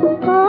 Oh.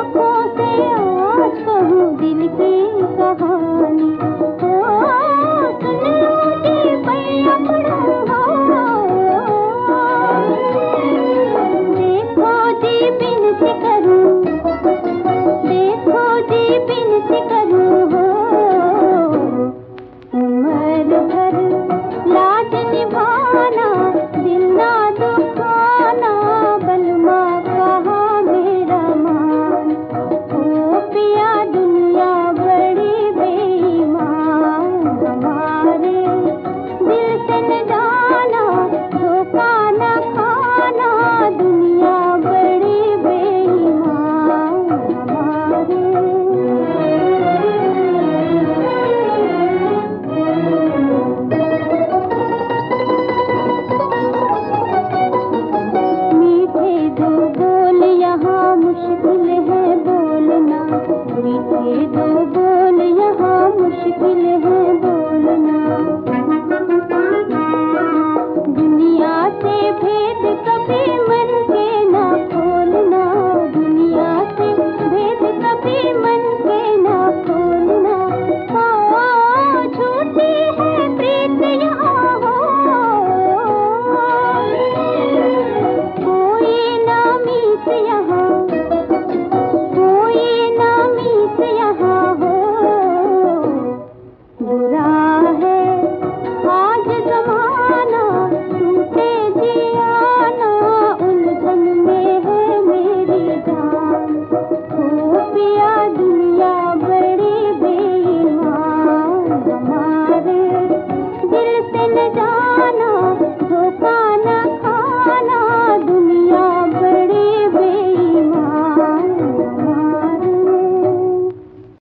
这样。